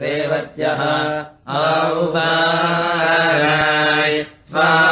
देवत्यः आहुवाय स्वानाः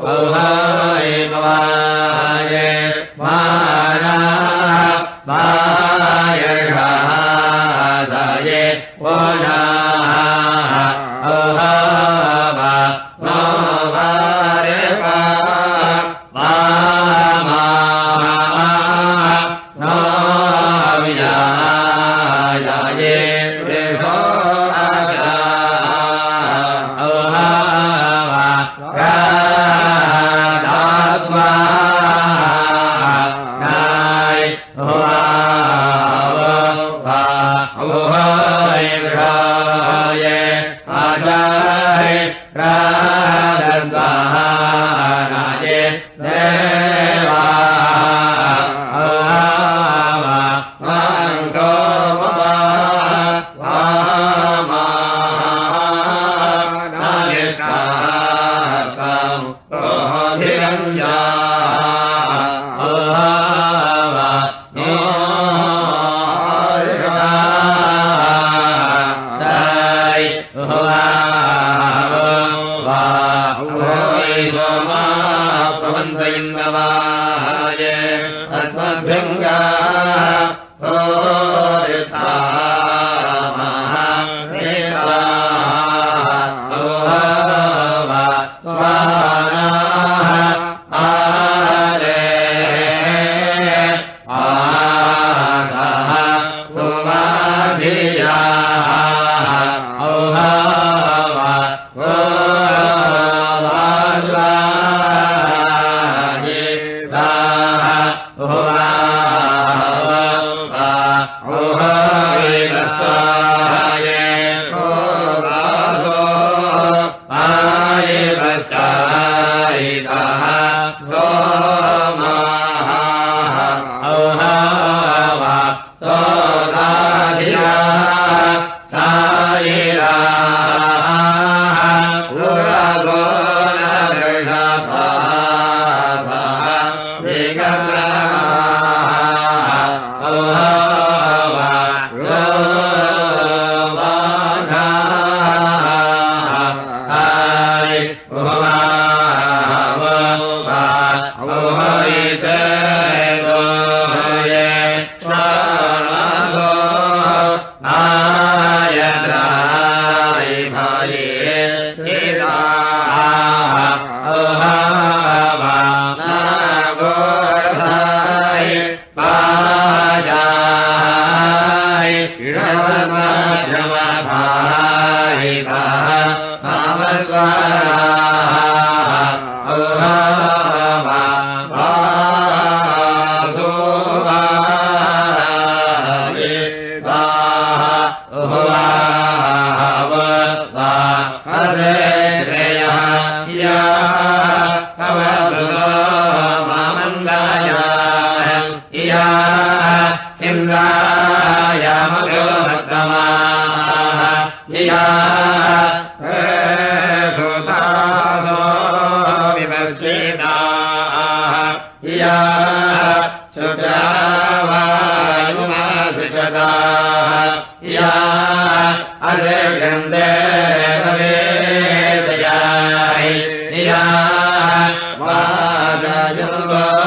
ओहाय जिताम الله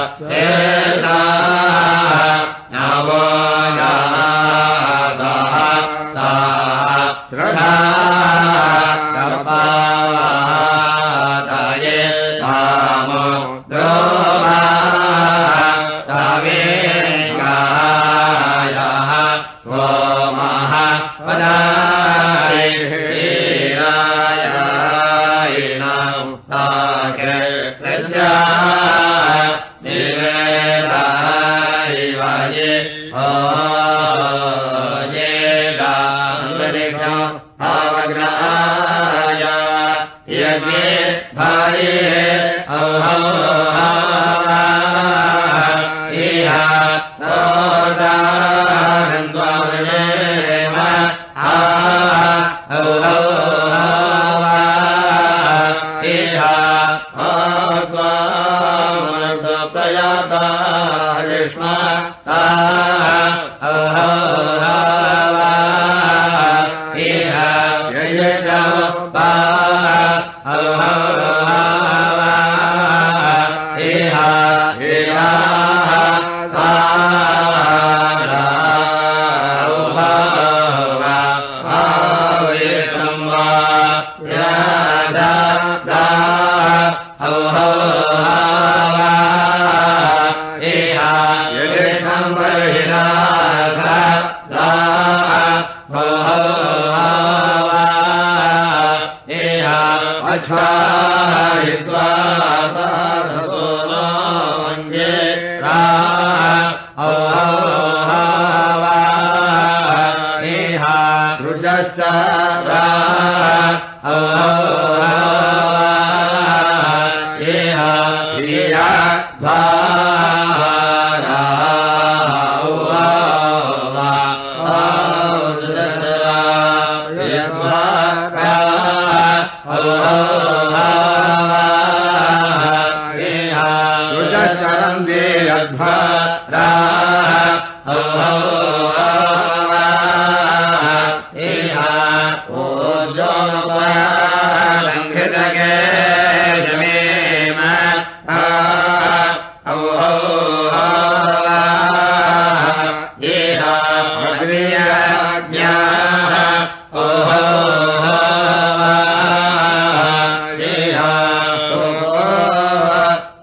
हा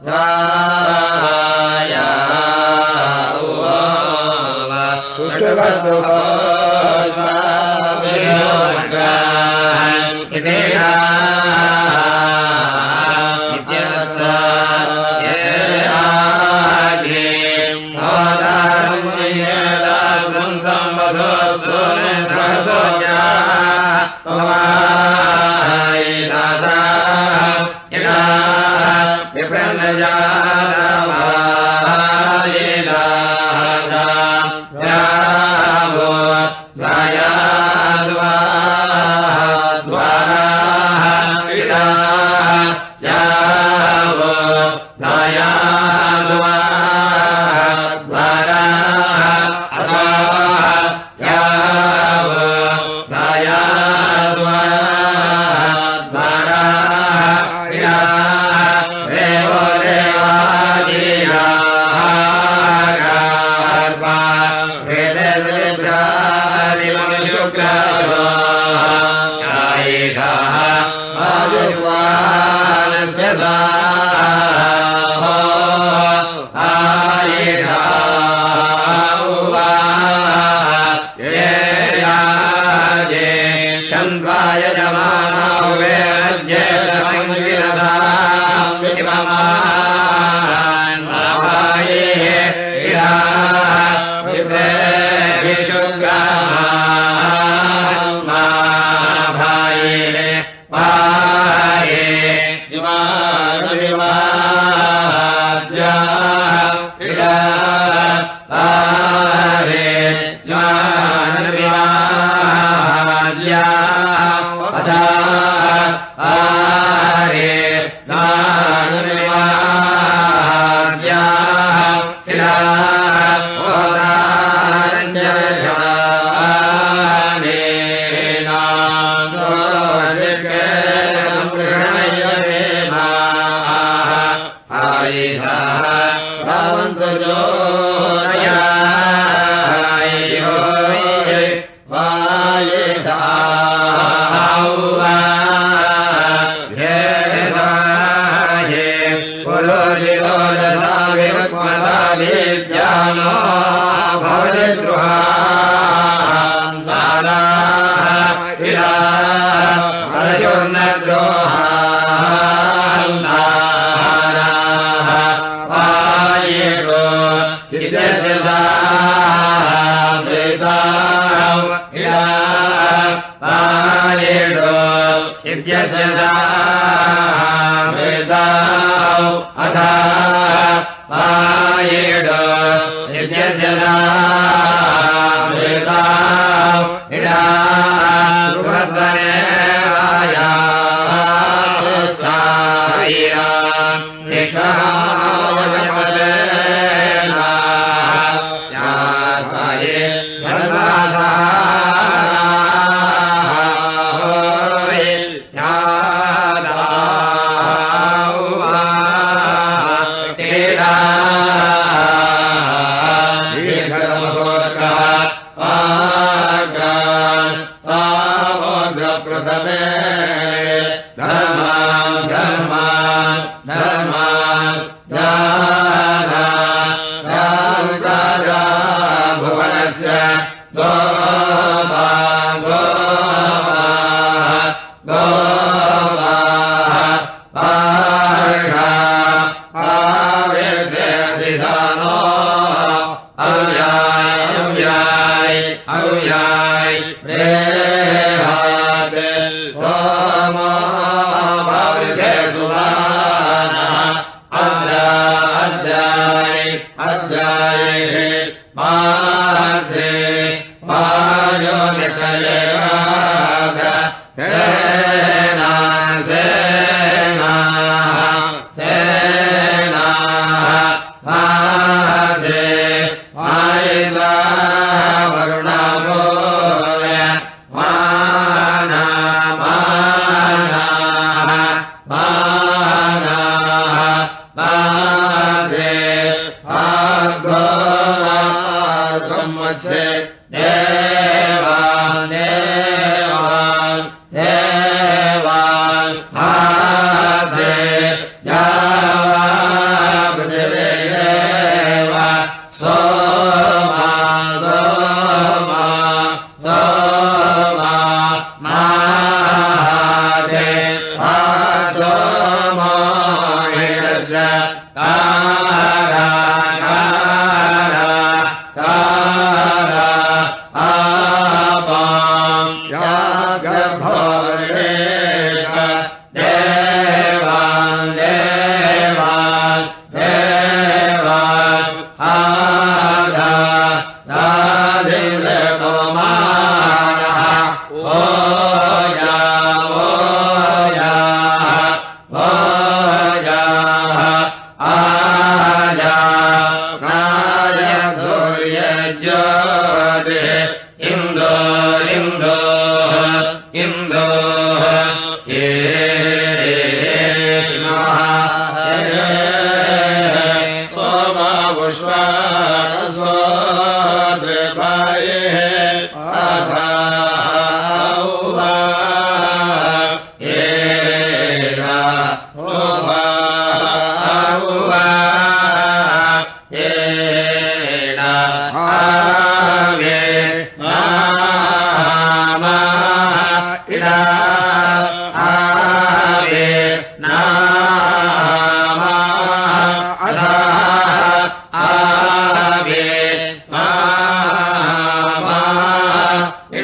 Nah, धर्मा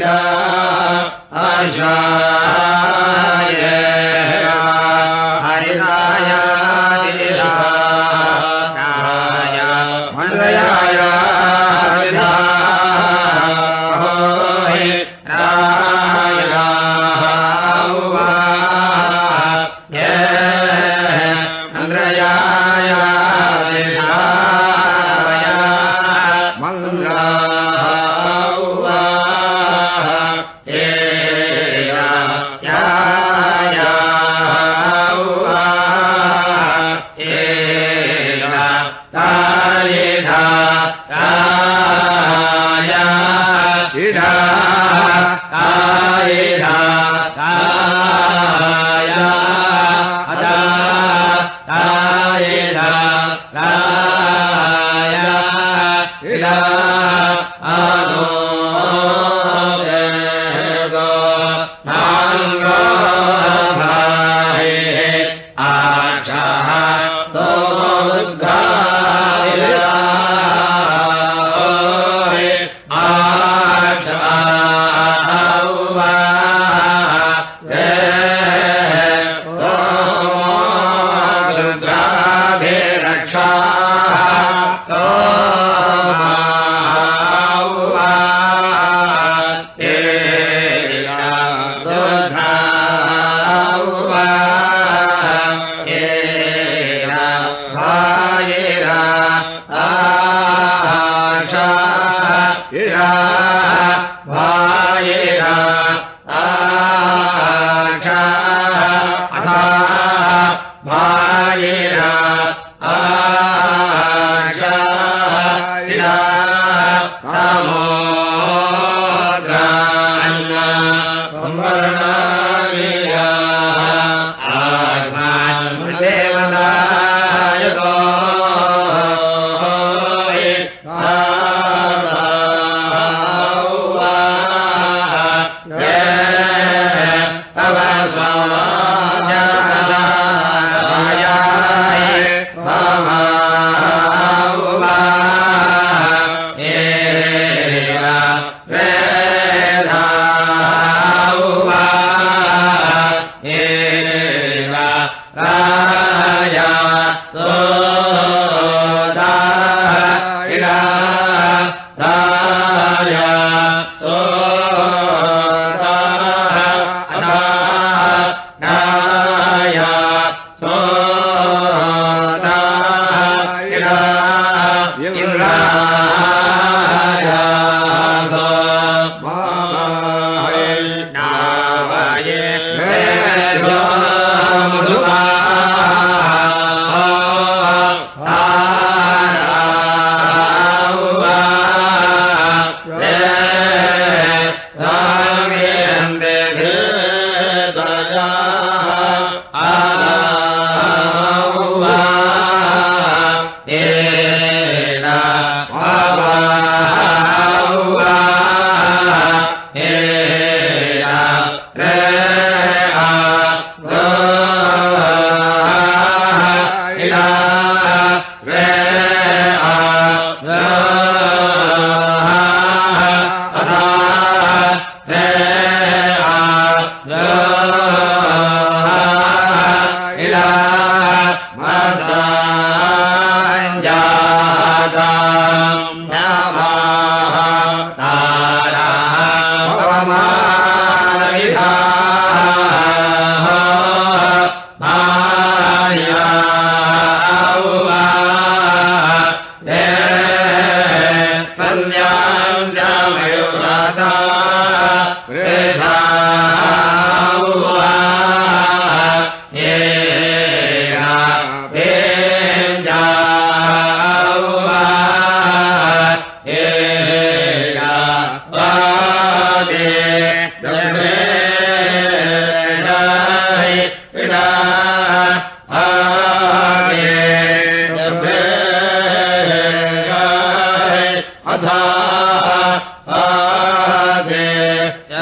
मधुवा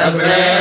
सामवेद